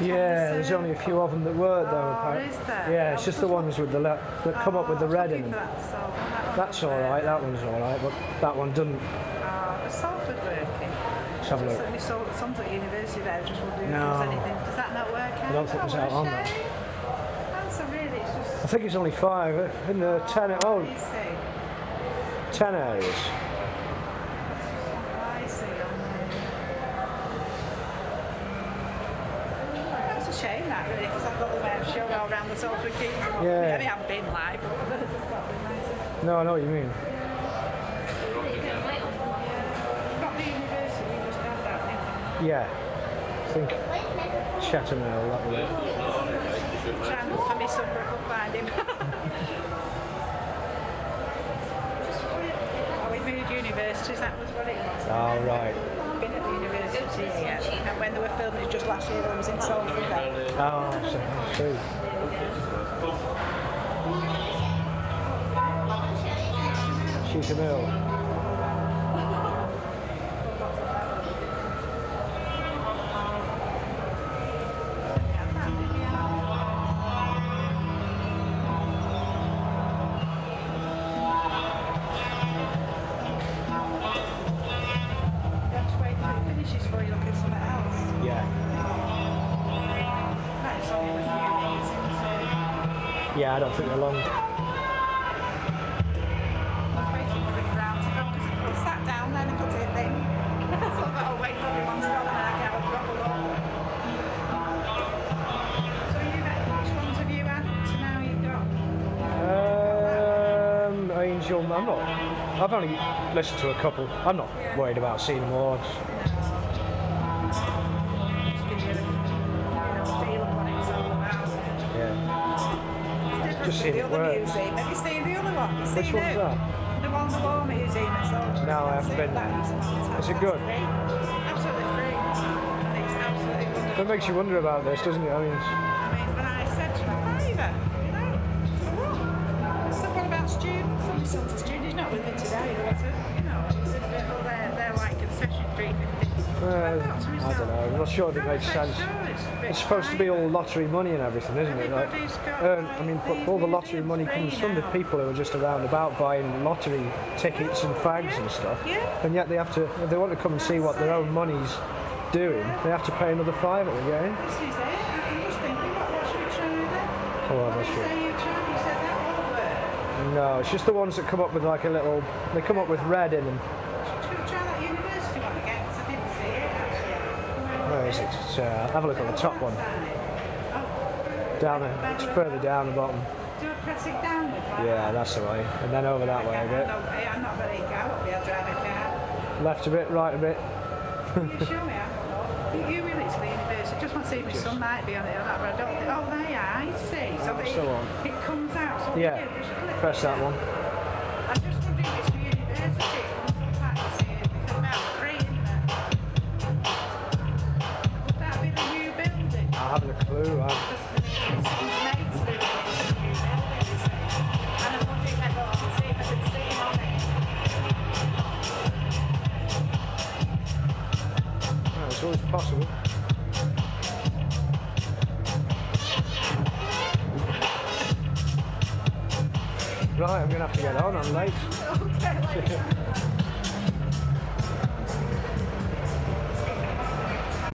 Yeah, there's only a few of them that work though. Oh, apparently. is there? Yeah, it's oh, just the ones with the le- that come up with the red in them. That, so, that That's all right. That one's all right, but that one doesn't. Oh, is Salford working? Let's have a look. Certainly saw some at university there. Just wondering No. if there's anything. Does that not work out? don't think oh, it's out on there. That's a really. It's just. I think it's only five in the ten. Oh, I ten areas. Shame, because they might have shown all around the Salford Quays. Yeah. I mean, I haven't been live, but that'd be nice. No, I know what you mean. Got the university, we just had that, didn't we? Yeah, I think Chatham Hill. That was it. Try and look for me somewhere, I could find him. oh, we moved universities, that was what it was. Oh right. Been at the university yet. And when they were filming it just last year, I was in. Oh, so, I see. Chatham Hill. You have to wait till it finishes before you look at something else. Yeah. That's only a few minutes into Yeah, I don't think they're long. I was waiting for it round to go because I sat down then and got it thing. so I thought I'll wait till everyone's gone and then I can have a proper look. So you've had, which ones have you had to now you've got? Um, Angel, I'm not. I've only listened to a couple. I'm not worried about seeing them Just seen the it other work. museum. Have you seen the other one? You Which one's it? that? The one, the War Museum at Salford. No, I haven't been that fantastic. It good? Absolutely free. It's absolutely wonderful. That makes you wonder about this, doesn't it? I mean, it's- I mean, when I said to my father, you know, so what? So what about students? My son's a student, he's not with me today, was it? You know, he's a bit, they're, they're like concession street. uh, I don't know. I'm not sure if it makes sense. It's supposed to be all lottery money and everything, isn't it? Like, earn, I mean, all the lottery money comes from the people who are just around about buying lottery tickets and fags and stuff. And yet they have to, if they want to come and see what their own money's doing, they have to pay another five again. Try then? Oh. No, it's just the ones that come up with like a little. They come up with red in them. Should we try that university one again? 'Cause I didn't see it actually. Where is it? It's, uh, have a look at the top one. Oh, Down there. It's further down the bottom. do I press it downwards? Yeah, that's the way. And then over that way a bit. I'm not very good. I won't be able to drive a car. Left a bit, right a bit. Can you show me? I. You, you really to the university. Just want to see if my son might be on it or not, but I don't think. Oh, there you are. I see. So Oh, they, so on. it comes out. So Yeah. you just click Press that one. I'm just wondering if it's for university. Him on it. no, it's always possible. Right, I'm going to have to get on. I'm late. Okay,